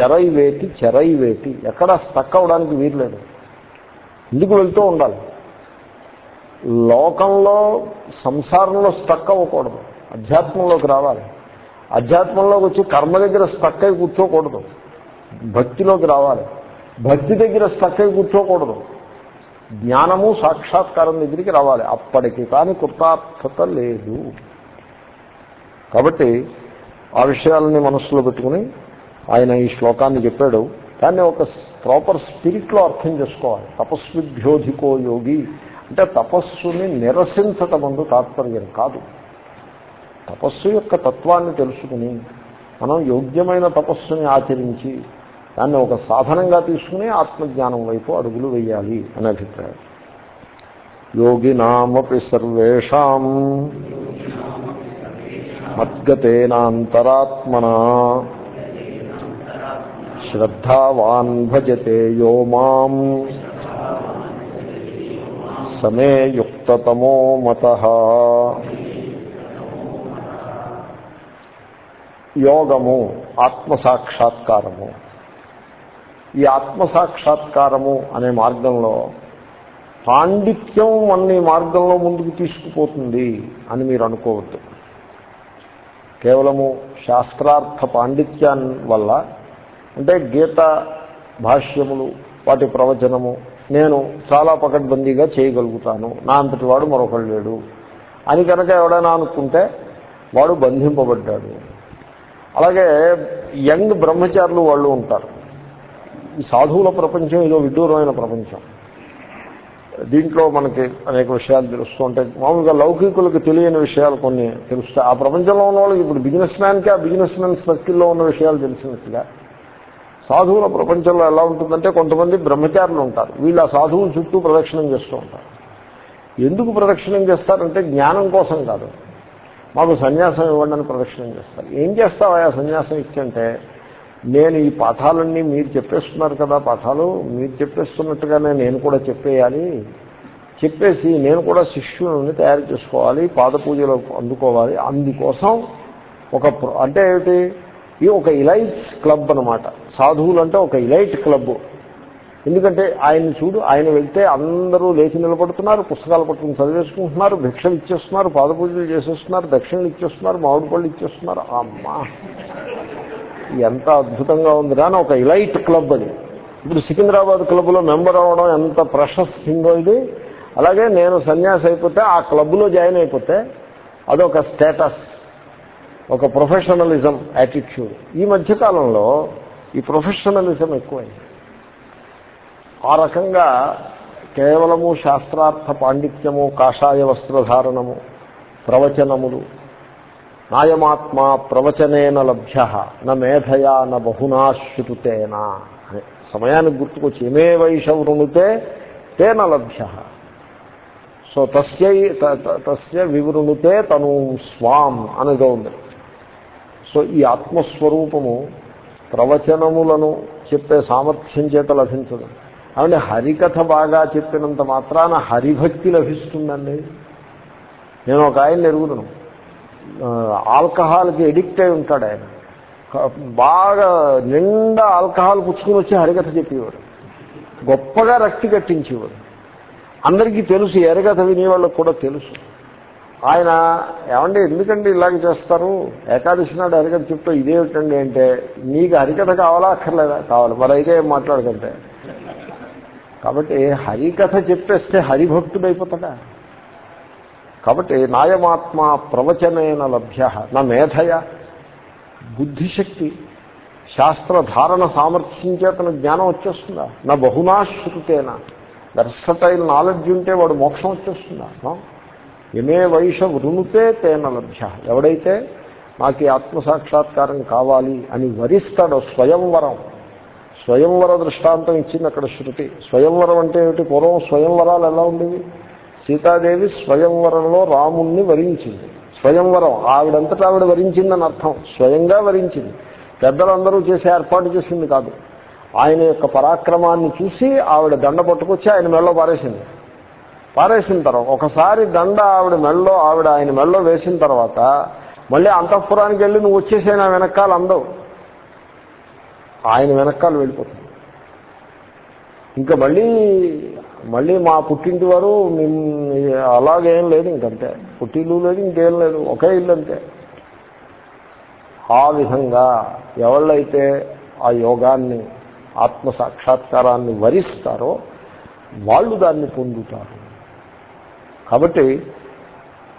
Speaker 1: చెరై వేటి చెరై వేటి ఎక్కడ స్టక్ అవడానికి వీర్లేదు ఇందుకు వెళ్తూ ఉండాలి? లోకంలో సంసారంలో స్టక్ అవ్వకూడదు. అధ్యాత్మంలోకి రావాలి. అధ్యాత్మంలోకి వచ్చి కర్మ దగ్గర స్టక్ అయి కూర్చోకూడదు. భక్తిలోకి రావాలి. భక్తి దగ్గర స్టక్ అయి కూర్చోకూడదు. జ్ఞానము సాక్షాత్కారం దగ్గరికి రావాలి. అప్పటికి కానీ కృతార్థత లేదు. కాబట్టి ఆ విషయాలని మనస్సులో పెట్టుకుని ఆయన ఈ శ్లోకాన్ని చెప్పాడు. దాన్ని ఒక ప్రాపర్ స్పిరిట్లో అర్థం చేసుకోవాలి. తపస్విభ్యోధికో యోగి అంటే తపస్సుని నిరసించటం అందు తాత్పర్యం కాదు. తపస్సు యొక్క తత్వాన్ని తెలుసుకుని మనం యోగ్యమైన తపస్సుని ఆచరించి దాన్ని ఒక సాధనంగా తీసుకుని ఆత్మజ్ఞానం వైపు అడుగులు వేయాలి అనే అభిప్రాయం. యోగినామపి సర్వేషాం మద్గతేనాంతరాత్మనా శ్రద్ధావాన్ భజతే యో మాం సమే యుక్తతమో మత. యోగము ఆత్మసాక్షాత్కారము. ఈ ఆత్మసాక్షాత్కారము అనే మార్గంలో పాండిత్యం అన్ని మార్గంలో ముందుకు తీసుకుపోతుంది అని మీరు అనుకోవద్దు. కేవలము శాస్త్రార్థ పాండిత్యాన్ని వల్ల అంటే గీత భాష్యములు వాటి ప్రవచనము నేను చాలా పకడ్బందీగా చేయగలుగుతాను నా అంతటి వాడు మరొకడు లేడు అని కనుక ఎవడైనా అనుకుంటే వాడు బంధింపబడ్డాడు. అలాగే యంగ్ బ్రహ్మచారులు వాళ్ళు ఉంటారు. ఈ సాధువుల ప్రపంచం ఏదో విడ్డూరమైన ప్రపంచం. దీంట్లో మనకి అనేక విషయాలు తెలుస్తూ ఉంటాయి. మామూలుగా లౌకికులకు తెలియని విషయాలు కొన్ని తెలుస్తాయి. ఆ ప్రపంచంలో ఉన్న వాళ్ళకి ఇప్పుడు బిజినెస్ మ్యాన్కి ఆ బిజినెస్ మ్యాన్ సర్కిల్లో ఉన్న విషయాలు తెలిసినట్టుగా సాధువుల ప్రపంచంలో ఎలా ఉంటుందంటే కొంతమంది బ్రహ్మచారులు ఉంటారు. వీళ్ళు ఆ సాధువుల చుట్టూ ప్రదక్షిణం చేస్తూ ఉంటారు. ఎందుకు ప్రదక్షిణం చేస్తారంటే జ్ఞానం కోసం కాదు. మాకు సన్యాసం ఇవ్వండి అని ప్రదక్షిణం చేస్తారు. ఏం చేస్తావా సన్యాసం ఇచ్చంటే నేను ఈ పాఠాలన్నీ మీరు చెప్పేస్తున్నారు కదా పాఠాలు మీరు చెప్పేస్తున్నట్టుగానే నేను కూడా చెప్పేయాలి. చెప్పేసి నేను కూడా శిష్యుని తయారు చేసుకోవాలి పాద పూజలు అందుకోవాలి. అందుకోసం ఒక అంటే ఏమిటి? ఇది ఒక ఇలైట్స్ క్లబ్ అనమాట సాధువులు అంటే ఒక ఇలైట్ క్లబ్. ఎందుకంటే ఆయన చూడు ఆయన వెళ్తే అందరూ లేచి నిలబడుతున్నారు పుస్తకాలు పట్టుకుని చదివేసుకుంటున్నారు భిక్షలు ఇచ్చేస్తున్నారు పాదపూజలు చేసేస్తున్నారు దక్షిణలు ఇచ్చేస్తున్నారు మామిడి పళ్ళు ఇచ్చేస్తున్నారు. అమ్మా! ఎంత అద్భుతంగా ఉంది కానీ ఒక ఇలైట్ క్లబ్ అది. ఇప్పుడు సికింద్రాబాద్ క్లబ్లో మెంబర్ అవ్వడం ఎంత ప్రశస్తిందో ఇది? అలాగే నేను సన్యాసి అయిపోతే ఆ క్లబ్లో జాయిన్ అయిపోతే అదొక స్టేటస్ ఒక ప్రొఫెషనలిజం యాటిట్యూడ్. ఈ మధ్యకాలంలో ఈ ప్రొఫెషనలిజం ఎక్కువైంది. ఆ రకంగా కేవలము శాస్త్రార్థ పాండిత్యము కాషాయ వస్త్రధారణము ప్రవచనములు నాయమాత్మా ప్రవచనేన లభ్య న మేధయా న బహునాశ్రుతేనా అని సమయానికి గుర్తుకొచ్చి ఏమే వైష తేన లభ్య. సో తస్యై తస్య వివృణుతే తను స్వాం అనేది ఉంది. సో ఈ ఆత్మస్వరూపము ప్రవచనములను చెప్పే సామర్థ్యం చేత లభించదు. కాబట్టి హరికథ బాగా చెప్పినంత మాత్రాన హరిభక్తి లభిస్తుందండి. నేను ఒక ఆయన ఎరుగుతున్నాను ఆల్కహాల్కి ఎడిక్ట్ అయి ఉంటాడు ఆయన. బాగా నిండా ఆల్కహాల్ పుచ్చుకుని వచ్చి హరికథ చెప్పేవాడు. గొప్పగా రక్తి కట్టించేవాడు. అందరికీ తెలుసు ఎరగత వినేవాళ్ళకు కూడా తెలుసు. ఆయన ఏమండి ఎందుకండి ఇలాగ చేస్తారు? ఏకాదశి నాడు హరికథ చెప్తా ఇదేమిటండి అంటే నీకు హరికథ కావాలా అక్కర్లేదా? కావాలి. మరి అయితే ఏం మాట్లాడకంటే. కాబట్టి హరికథ చెప్పేస్తే హరిభక్తుడు అయిపోతాడా కాబట్టి నాయమాత్మ ప్రవచనేన లభ్య నా మేధయ. బుద్ధిశక్తి శాస్త్రధారణ సామర్థ్యం చేతన జ్ఞానం వచ్చేస్తుందా? నా బహునాశ్రుతేన. వెర్సటైల్ నాలెడ్జ్ ఉంటే వాడు మోక్షం వచ్చేస్తుందా? ఎమే వైష వృణుతే తేన లభ్య. ఎవడైతే నాకు ఈ ఆత్మసాక్షాత్కారం కావాలి అని వరిస్తాడో స్వయంవరం. స్వయంవర దృష్టాంతం ఇచ్చింది అక్కడ శృతి. స్వయంవరం అంటే ఏమిటి? పూర్వం స్వయంవరాలు ఎలా ఉండేవి? సీతాదేవి స్వయంవరంలో రాముణ్ణి వరించింది. స్వయంవరం ఆవిడంతటా ఆవిడ వరించిందని అర్థం. స్వయంగా వరించింది. పెద్దలందరూ చేసే ఏర్పాటు చేసింది కాదు. ఆయన యొక్క పరాక్రమాన్ని చూసి ఆవిడ దండ పట్టుకొచ్చి ఆయన మెళ్ళో పారేసింది. పారేసిన తర్వాత ఒకసారి దండ ఆవిడ మెళ్ళో ఆవిడ ఆయన మెళ్ళో వేసిన తర్వాత మళ్ళీ అంతఃపురానికి వెళ్ళి నువ్వు వచ్చేసే నా వెనకాల అందవు. ఆయన వెనకాల వెళ్ళిపోతుంది. ఇంకా మళ్ళీ మళ్ళీ మా పుట్టింటి వారు అలాగేం లేదు ఇంకంతే. పుట్టిల్లు లేదు ఇంకేం లేదు. ఒకే ఇల్లు అంతే. ఆ విధంగా ఎవళ్ళైతే ఆ యోగాన్ని ఆత్మ సాక్షాత్కారాన్ని వరిస్తారో వాళ్ళు దాన్ని పొందుతారు. కాబట్టి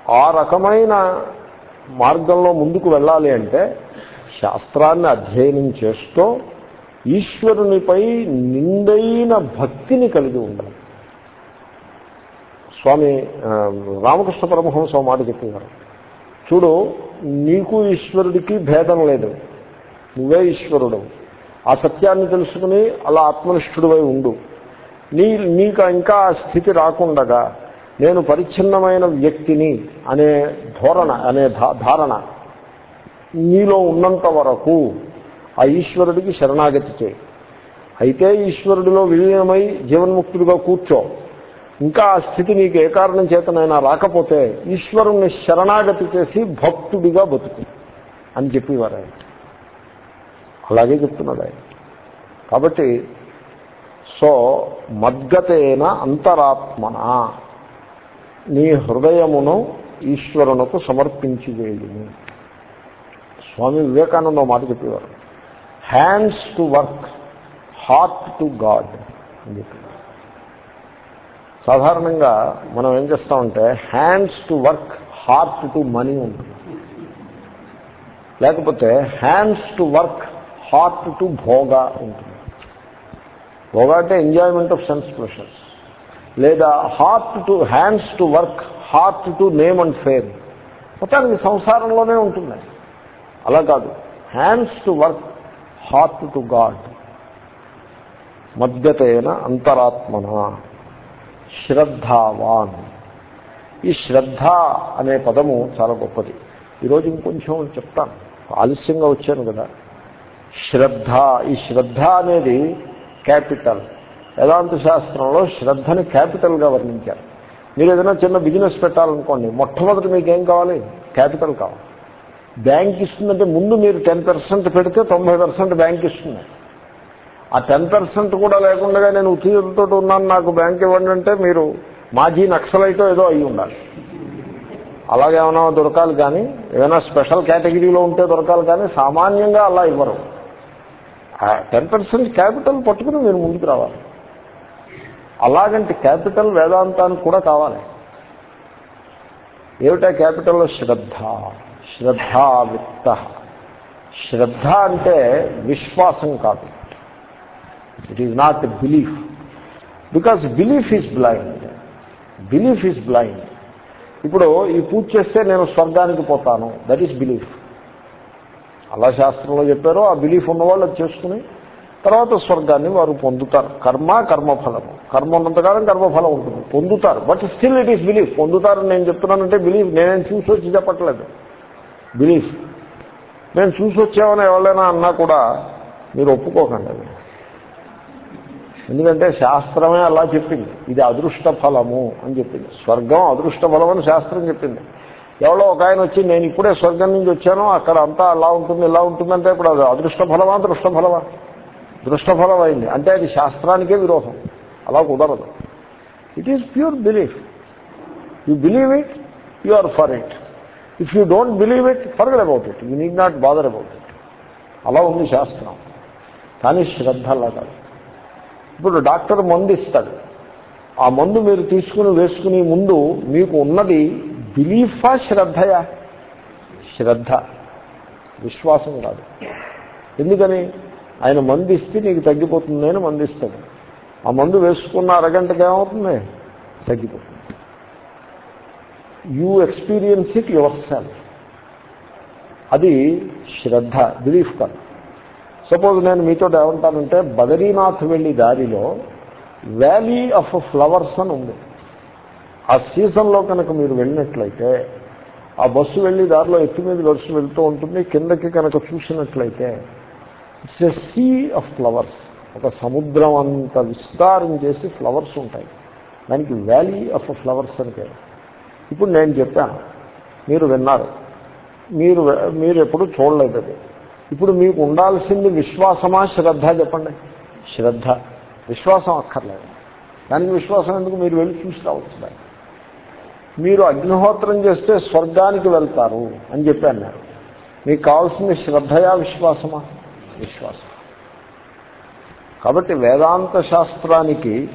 Speaker 1: ఆ రకమైన మార్గంలో ముందుకు వెళ్ళాలి అంటే శాస్త్రాన్ని అధ్యయనం చేస్తూ ఈశ్వరునిపై నిండైన భక్తిని కలిగి ఉండాలి. స్వామి రామకృష్ణ పరమహంస మాట చెప్పేవారు. చూడు నీకు ఈశ్వరుడికి భేదం లేదు. నువ్వే ఈశ్వరుడు. ఆ సత్యాన్ని తెలుసుకుని అలా ఆత్మనిష్ఠుడివై ఉండు. నీ నీకు ఇంకా ఆ స్థితి రాకుండగా నేను పరిచ్ఛిన్నమైన వ్యక్తిని అనే ధోరణ అనే ధారణ నీలో ఉన్నంత వరకు ఆ ఈశ్వరుడికి శరణాగతి చేయి. అయితే ఈశ్వరుడిలో విలీనమై జీవన్ముక్తుడిగా కూర్చో. ఇంకా ఆ స్థితి నీకు ఏ కారణం చేతనైనా రాకపోతే ఈశ్వరుణ్ణి శరణాగతి చేసి భక్తుడిగా బతుకు అని చెప్పేవారు ఆయన. అలాగే చెప్తున్నాడు ఆయన. కాబట్టి సో మద్గతేన అంతరాత్మన నీ హృదయమును ఈశ్వరునకు సమర్పించి వేయుము. స్వామి వివేకానంద మాట చెప్పేవారు. Hands to work heart to God అని చెప్పేవారు. సాధారణంగా మనం ఏం చేస్తామంటే hands to work heart to money ఉంటుంది. లేకపోతే hands to work heart to Bhoga ఉంటుంది. భోగా అంటే ఎంజాయ్మెంట్ ఆఫ్ సెన్స్ ప్రెషర్స్ లేదా heart to hands to work heart to name and fame మొత్తానికి సంసారంలోనే ఉంటుంది. అలా కాదు. Hands to work heart to God మద్గతైన అంతరాత్మన. శ్రద్ధావాన్. ఈ శ్రద్ధ అనే పదము చాలా గొప్పది. ఈరోజు ఇంకొంచెం చెప్తాను. ఆలస్యంగా వచ్చాను కదా. శ్రద్ధ ఈ శ్రద్ధ అనేది క్యాపిటల్. వేదాంత శాస్త్రంలో శ్రద్ధని క్యాపిటల్గా వర్ణించారు. మీరు ఏదైనా చిన్న బిజినెస్ పెట్టాలనుకోండి మొట్టమొదటి మీకు ఏం కావాలి? క్యాపిటల్ కావాలి. బ్యాంక్ ఇస్తుందంటే ముందు మీరు టెన్ పర్సెంట్ పెడితే తొంభై పర్సెంట్ బ్యాంక్ ఇస్తుంది. ఆ టెన్ పర్సెంట్ కూడా లేకుండా నేను ఉద్యోగంతో ఉన్నాను నాకు బ్యాంక్ ఇవ్వండి అంటే మీరు మాజీ నక్సలైటో ఏదో అయి ఉండాలి. అలాగేమైనా దొరకాలి కానీ ఏదైనా స్పెషల్ కేటగిరీలో ఉంటే దొరకాలి కానీ సామాన్యంగా అలా ఇవ్వరు. టెన్ పర్సెంట్ క్యాపిటల్ పట్టుకుని మీరు ముందుకు రావాలి. అలాగంటే క్యాపిటల్ వేదాంతానికి కూడా కావాలి. ఏమిటా క్యాపిటల్లో శ్రద్ధ? శ్రద్ధావిత్త. శ్రద్ధ అంటే విశ్వాసం కాదు. It is not belief because belief is blind belief is blind ఇప్పుడు ఈ పూజ చేస్తే నేను స్వర్గానికి పోతాను. దట్ ఈస్ బిలీఫ్ అలా శాస్త్రంలో చెప్పారో. ఆ బిలీఫ్ ఉన్నవాళ్ళు అది చేసుకుని తర్వాత స్వర్గాన్ని వారు పొందుతారు. కర్మ కర్మఫలము. కర్మ ఉన్నంతకాలం కర్మఫలం ఉంటుంది. పొందుతారు. But still it is belief పొందుతారని నేను చెప్తున్నానంటే బిలీఫ్ నేనేం చూసి వచ్చి చెప్పట్లేదు. బిలీఫ్ నేను చూసి వచ్చామని ఎవరైనా అన్నా కూడా మీరు ఒప్పుకోకండి అది. ఎందుకంటే శాస్త్రమే అలా చెప్పింది. ఇది అదృష్ట ఫలము అని చెప్పింది. స్వర్గం అదృష్ట ఫలం అని శాస్త్రం చెప్పింది. ఎవరో ఒక ఆయన వచ్చి నేను ఇప్పుడే స్వర్గం నుంచి వచ్చాను అక్కడ అంతా అలా ఉంటుంది ఇలా ఉంటుందంటే ఇప్పుడు అది అదృష్ట ఫలమా దృష్ట ఫలమా? దృష్ట ఫలం అయింది. అంటే అది శాస్త్రానికే విరోధం. అలా కుదరదు. It is pure belief you believe it you are for it if you don't believe it forget about it you need not bother about it అలా ఉంది శాస్త్రం. కానీ శ్రద్ధ అలా కాదు. ఇప్పుడు డాక్టర్ మందు ఇస్తాడు. ఆ మందు మీరు తీసుకుని వేసుకునే ముందు మీకు ఉన్నది బిలీఫా శ్రద్ధయా. శ్రద్ధ. విశ్వాసం కాదు. ఎందుకని? ఆయన మందు ఇస్తే నీకు తగ్గిపోతుంది అని మందు ఇస్తాడు. ఆ మందు వేసుకున్న అరగంటకి ఏమవుతుంది? తగ్గిపోతుంది. You experience it yourself అది శ్రద్ధ బిలీఫ్ కాదు. సపోజ్ నేను మీతో ఏమంటానంటే బదరీనాథ్ వెళ్ళి దారిలో వ్యాలీ ఆఫ్ ఫ్లవర్స్ అని ఉంది. ఆ సీజన్లో కనుక మీరు వెళ్ళినట్లయితే ఆ బస్సు వెళ్ళి దారిలో ఎత్తు మీద బస్సు వెళ్తూ ఉంటుంది కిందకి కనుక చూసినట్లయితే it's a sea of flowers. ఒక సముద్రం అంత విస్తారం చేసి ఫ్లవర్స్ ఉంటాయి. దానికి వ్యాలీ ఆఫ్ ఫ్లవర్స్ అని పేరు. ఇప్పుడు నేను చెప్పాను మీరు విన్నారు. మీరు మీరు ఎప్పుడు చూడలేదు అది. ఇప్పుడు మీకు ఉండాల్సింది విశ్వాసమా శ్రద్ధ? చెప్పండి. శ్రద్ధ. విశ్వాసం అక్కర్లేదు. దానికి విశ్వాసం ఎందుకు? మీరు వెళ్ళి చూసి రావచ్చు దాన్ని. మీరు అగ్నిహోత్రం చేస్తే స్వర్గానికి వెళ్తారు అని చెప్పాను నేను మీకు కావాల్సింది శ్రద్ధయా విశ్వాసమా? విశ్వాసం. కాబట్టి వేదాంత శాస్త్రానికి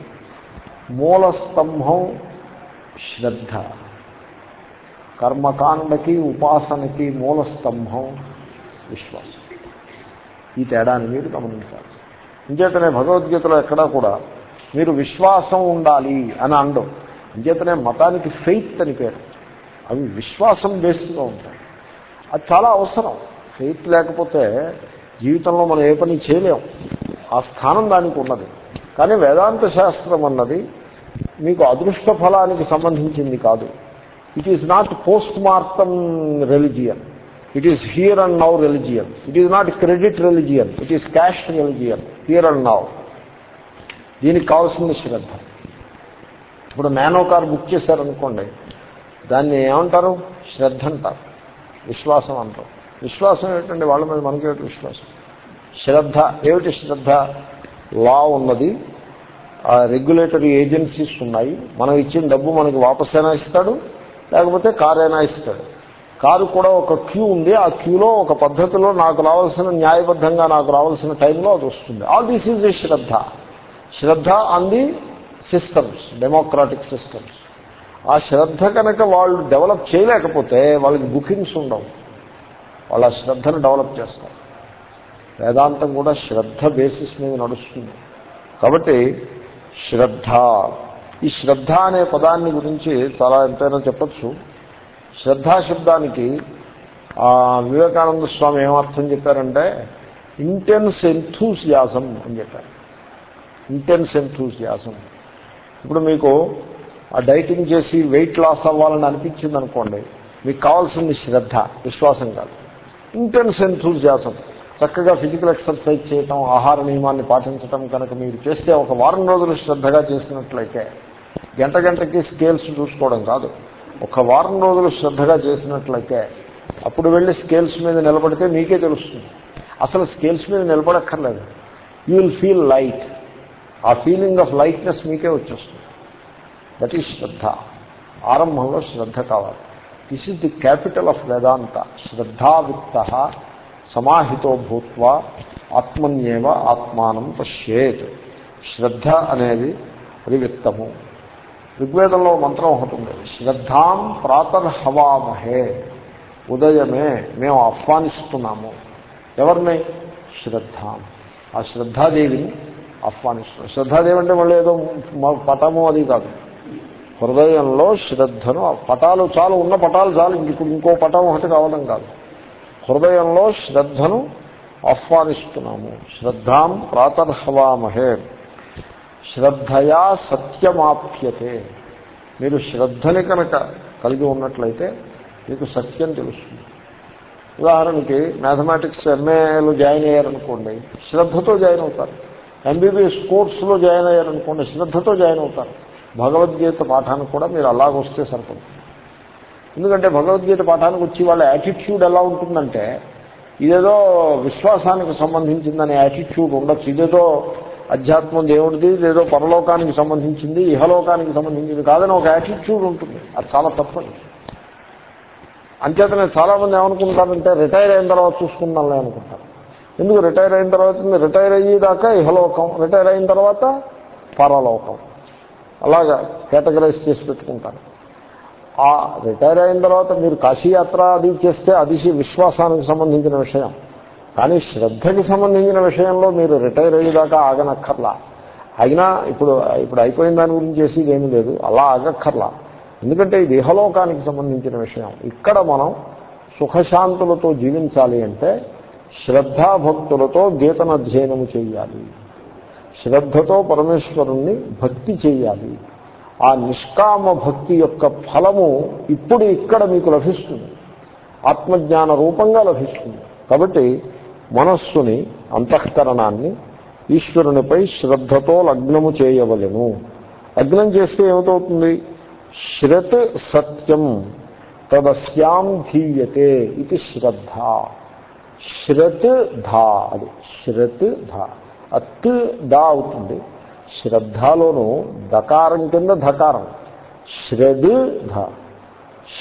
Speaker 1: మూల స్తంభం శ్రద్ధ. కర్మకాండకి ఉపాసనకి మూల స్తంభం విశ్వాసం. ఈ తేడాన్ని మీరు గమనించాలి. ఇంచేతనే భగవద్గీతలో ఎక్కడా కూడా మీరు విశ్వాసం ఉండాలి అని అనడం ఇంచేతనే మతానికి ఫెయిత్ అని పేరు. అవి విశ్వాసం బేస్డ్గా ఉంటాయి. అది చాలా అవసరం. ఫెయిత్ లేకపోతే జీవితంలో మనం ఏ పని చేయలేం. ఆ స్థానం దానికి ఉన్నది. కానీ వేదాంత శాస్త్రం అన్నది మీకు అదృష్ట ఫలానికి సంబంధించింది కాదు. It is not post mortem religion it is here and now religion it is not credit religion it is cash religion here and now దీనికి కావాల్సింది శ్రద్ధ. ఇప్పుడు నానో కార్ బుక్ చేశారనుకోండి దాన్ని ఏమంటారు? శ్రద్ధ అంటారు. విశ్వాసం అంటారు. విశ్వాసం ఏమిటండి? వాళ్ళ మీద మనకి ఏమిటి విశ్వాసం? శ్రద్ధ. ఏమిటి శ్రద్ధ? లా ఉన్నది. రెగ్యులేటరీ ఏజెన్సీస్ ఉన్నాయి. మనం ఇచ్చిన డబ్బు మనకి వాపసైనా ఇస్తాడు లేకపోతే కారైనా ఇస్తాడు. కారు కూడా ఒక క్యూ ఉంది. ఆ క్యూలో ఒక పద్ధతిలో నాకు రావాల్సిన న్యాయబద్ధంగా నాకు రావాల్సిన టైంలో అది వస్తుంది. All this is a Shraddha. Shraddha on the systems democratic systems ఆ శ్రద్ధ కనుక వాళ్ళు డెవలప్ చేయలేకపోతే వాళ్ళకి బుకింగ్స్ ఉండవు. వాళ్ళ శ్రద్ధను డెవలప్ చేస్తారు. వేదాంతం కూడా శ్రద్ధ బేసిస్ మీద నడుస్తుంది. కాబట్టి శ్రద్ధ. ఈ శ్రద్ధ అనే పదాన్ని గురించి చాలా ఎంతైనా చెప్పచ్చు. శ్రద్ధాశబ్దానికి వివేకానంద స్వామి ఏమర్థం చెప్పారంటే ఇంటెన్స్ ఎంథూసియాజం అని చెప్పారు. ఇంటెన్స్ ఎంథూసియాజం ఇప్పుడు మీకు ఆ డైటింగ్ చేసి వెయిట్ లాస్ అవ్వాలని అనిపించింది అనుకోండి మీకు కావాల్సింది శ్రద్ధ విశ్వాసం కాదు. ఇంటెన్స్ ఎంథూసియాసం చక్కగా ఫిజికల్ ఎక్సర్సైజ్ చేయటం ఆహార నియమాన్ని పాటించటం కనుక మీరు చేస్తే ఒక వారం రోజులు శ్రద్ధగా చేసినట్లయితే గంట గంటకి స్కేల్స్ చూసుకోవడం కాదు. ఒక వారం రోజులు శ్రద్ధగా చేసినట్లయితే అప్పుడు వెళ్ళి స్కేల్స్ మీద నిలబడితే మీకే తెలుస్తుంది. అసలు స్కేల్స్ మీద నిలబడక్కర్లేదు. యూ విల్ ఫీల్ లైట్ ఆ ఫీలింగ్ ఆఫ్ లైట్నెస్ మీకే వచ్చేస్తుంది. దట్ ఈస్ శ్రద్ధ. ఆరంభంలో శ్రద్ధ కావాలి. This is the capital of Vedanta శ్రద్ధావిత్త సమాహితో భూత్వా ఆత్మన్యేవ ఆత్మానం పశ్యేత్. శ్రద్ధ అనేది అది విత్తము ఋగ్వేదంలో మంత్రం ఒకటి ఉంది. శ్రద్ధాం ప్రాతర్హవామహే ఉదయమే మేము ఆహ్వానిస్తున్నాము. ఎవరిని? శ్రద్ధాం. ఆ శ్రద్ధాదేవిని ఆహ్వానిస్తున్నాం. శ్రద్ధాదేవి అంటే మళ్ళీ ఏదో పటము అది కాదు. హృదయంలో శ్రద్ధను పటాలు చాలు ఉన్న పటాలు చాలు ఇప్పుడు ఇంకో పటం ఒకటి కావడం కాదు. హృదయంలో శ్రద్ధను ఆహ్వానిస్తున్నాము. శ్రద్ధాం ప్రాతర్హవామహే శ్రద్ధయా సత్యమాప్యతే. మీరు శ్రద్ధని కనుక కలిగి ఉన్నట్లయితే మీకు సత్యం తెలుస్తుంది. ఉదాహరణకి మ్యాథమెటిక్స్ ఎంఏలు జాయిన్ అయ్యారనుకోండి శ్రద్ధతో జాయిన్ అవుతారు. ఎంబీబీఎస్ కోర్సులో జాయిన్ అయ్యారనుకోండి శ్రద్ధతో జాయిన్ అవుతారు. భగవద్గీత పాఠానికి కూడా మీరు అలాగొస్తే సరిపడుతుంది ఎందుకంటే భగవద్గీత పాఠానికి వచ్చి వాళ్ళ యాటిట్యూడ్ ఎలా ఉంటుందంటే ఇదేదో విశ్వాసానికి సంబంధించిందనే యాటిట్యూడ్ ఉండొచ్చు ఇదేదో అధ్యాత్మం దేవుడిది లేదో పరలోకానికి సంబంధించింది ఇహలోకానికి సంబంధించింది కాదని ఒక యాటిట్యూడ్ ఉంటుంది. అది చాలా తప్పని అంచేతనే చాలామంది ఏమనుకుంటారంటే రిటైర్ అయిన తర్వాత చూసుకుందాంలే అనుకుంటారు. ఎందుకు రిటైర్ అయిన తర్వాత? రిటైర్ అయ్యేదాకా ఇహలోకం రిటైర్ అయిన తర్వాత పరలోకం. అలాగా కేటగరైజ్ చేసి పెట్టుకుంటారు. ఆ రిటైర్ అయిన తర్వాత మీరు కాశీయాత్ర అది చేస్తే అది విశ్వాసానికి సంబంధించిన విషయం. కానీ శ్రద్ధకి సంబంధించిన విషయంలో మీరు రిటైర్ అయ్యేదాకా ఆగనక్కర్లా. అయినా ఇప్పుడు ఇప్పుడు అయిపోయిన దాని గురించి చేసేది ఏమీ లేదు. అలా ఆగక్కర్లా. ఎందుకంటే ఇది ఇహలోకానికి సంబంధించిన విషయం. ఇక్కడ మనం సుఖశాంతులతో జీవించాలి అంటే శ్రద్ధాభక్తులతో గీతను అధ్యయనము చేయాలి. శ్రద్ధతో పరమేశ్వరుణ్ణి భక్తి చేయాలి. ఆ నిష్కామ భక్తి యొక్క ఫలము ఇప్పుడు ఇక్కడ మీకు లభిస్తుంది. ఆత్మజ్ఞాన రూపంగా లభిస్తుంది. కాబట్టి మనస్సుని అంతఃకరణాన్ని ఈశ్వరునిపై శ్రద్ధతో లగ్నము చేయవలెను. లగ్నం చేస్తే ఏమిటవుతుంది శ్రత్ సత్యం తదస్యాం ధీయతే ఇది శ్రద్ధ. శ్రత్ ధా అది శ్రత్ ధా. అత్ దా అవుతుంది. శ్రద్ధలోను ధకారం కింద ధకారం. శ్రద్ ధ.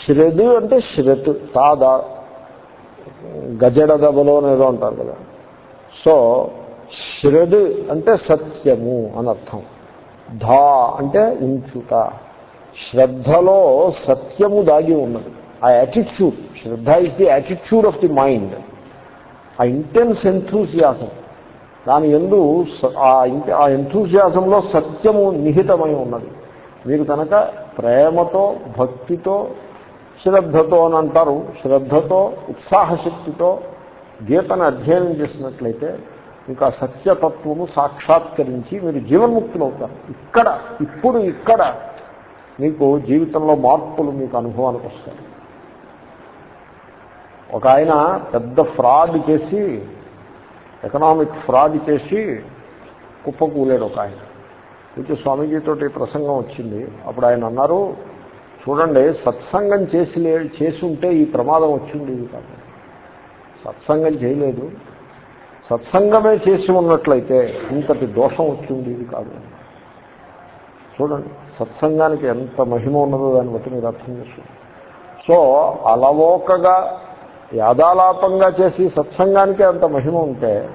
Speaker 1: శ్రద్ అంటే శ్రత్ తా గజడ దెబ్బలో ఏదో అంటారు కదా. సో శ్రద్ అంటే సత్యము అనర్థం. ధా అంటే ఉంచుట శ్రద్ధలో సత్యము దాగి ఉన్నది. ఆ attitude Shraddha is the attitude of the mind ఆ ఇంటెన్స్ ఎంథూజియాసం దాని ఎందు ఆ ఎంథూజియాసంలో సత్యము నిహితమై ఉన్నది. మీరు కనుక ప్రేమతో భక్తితో శ్రద్ధతో అని అంటారు శ్రద్ధతో ఉత్సాహశక్తితో గీతను అధ్యయనం చేసినట్లయితే మీకు ఆ సత్యతత్వము సాక్షాత్కరించి మీరు జీవన్ముక్తులవుతారు. ఇక్కడ ఇప్పుడు ఇక్కడ మీకు జీవితంలో మార్పులు మీకు అనుభవానికి వస్తాయి. ఒక ఆయన పెద్ద ఫ్రాడ్ చేసి ఎకనామిక్ ఫ్రాడ్ చేసి కుప్పకూలేడు ఒక ఆయన. ఇది స్వామీజీతో ప్రసంగం వచ్చింది. అప్పుడు ఆయన అన్నారు చూడండి సత్సంగం చేసి చేసి ఉంటే ఈ ప్రమాదం వచ్చింది కాదు. సత్సంగం చేయలేదు. సత్సంగమే చేసి ఉన్నట్లయితే ఇంతటి దోషం వచ్చింది ఇది కాదు. చూడండి సత్సంగానికి ఎంత మహిమ ఉన్నదో దాన్ని బట్టి మీరు అర్థం చేసుకోండి. సో అలవోకగా యాదాలాపంగా చేసి సత్సంగానికి అంత మహిమ ఉంటే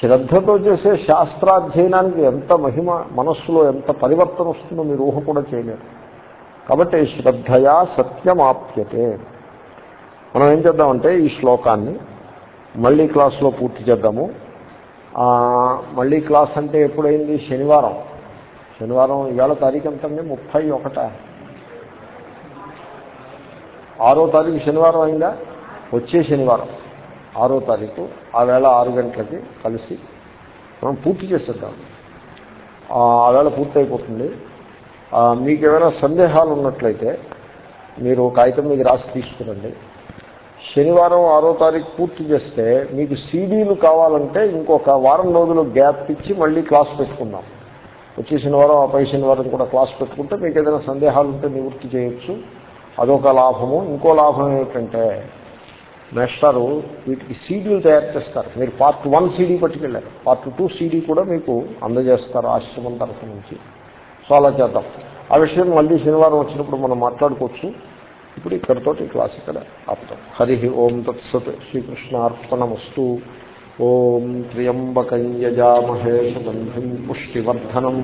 Speaker 1: శ్రద్ధతో చేసే శాస్త్రాధ్యయనానికి ఎంత మహిమ మనస్సులో ఎంత పరివర్తన వస్తుందో మీరు ఊహ కూడా చేయలేరు. కాబట్టి శ్రద్ధయా సత్యమాప్యతే. మనం ఏం చేద్దామంటే ఈ శ్లోకాన్ని మళ్ళీ క్లాస్లో పూర్తి చేద్దాము. మళ్ళీ క్లాస్ అంటే ఎప్పుడైంది? శనివారం. శనివారం ఇవాళ తారీఖు ఎంతండి ముప్పై ఒకట. ఆరో తారీఖు శనివారం అయిందా? వచ్చే శనివారం. ఆరో తారీఖు ఆ వేళ ఆరు గంటలకి కలిసి మనం పూర్తి చేసేద్దాం. ఆ వేళ పూర్తి అయిపోతుంది మీకు ఏమైనా సందేహాలు ఉన్నట్లయితే మీరు కాగితం మీకు రాసి తీసుకురండి. శనివారం ఆరో తారీఖు పూర్తి చేస్తే మీకు సీడీలు కావాలంటే ఇంకొక వారం రోజులు గ్యాప్ ఇచ్చి మళ్ళీ క్లాస్ పెట్టుకుందాం. వచ్చే శనివారం ఆ పై శనివారం కూడా క్లాస్ పెట్టుకుంటే మీకు ఏదైనా సందేహాలు ఉంటే నివృత్తి చేయొచ్చు. అదొక లాభము. ఇంకో లాభం ఏమిటంటే మేస్టారు వీటికి సీడీలు తయారు చేస్తారు. మీరు పార్ట్ వన్ సీడీ పట్టుకెళ్ళారు. పార్ట్ టూ సీడీ కూడా మీకు అందజేస్తారు ఆశ్రమం తరఫు నుంచి. సో అలా చేద్దాం. ఆ విషయం మళ్ళీ శనివారం వచ్చినప్పుడు మనం మాట్లాడుకోవచ్చు. ఇప్పుడు ఇక్కడతోటి క్లాస్ ఇక్కడ ఆపుతాం. హరి ఓం తత్సత్ శ్రీకృష్ణార్పణమస్తు. ఓం త్ర్యంబకం యజామహే సుగంధిం పుష్టివర్ధనం.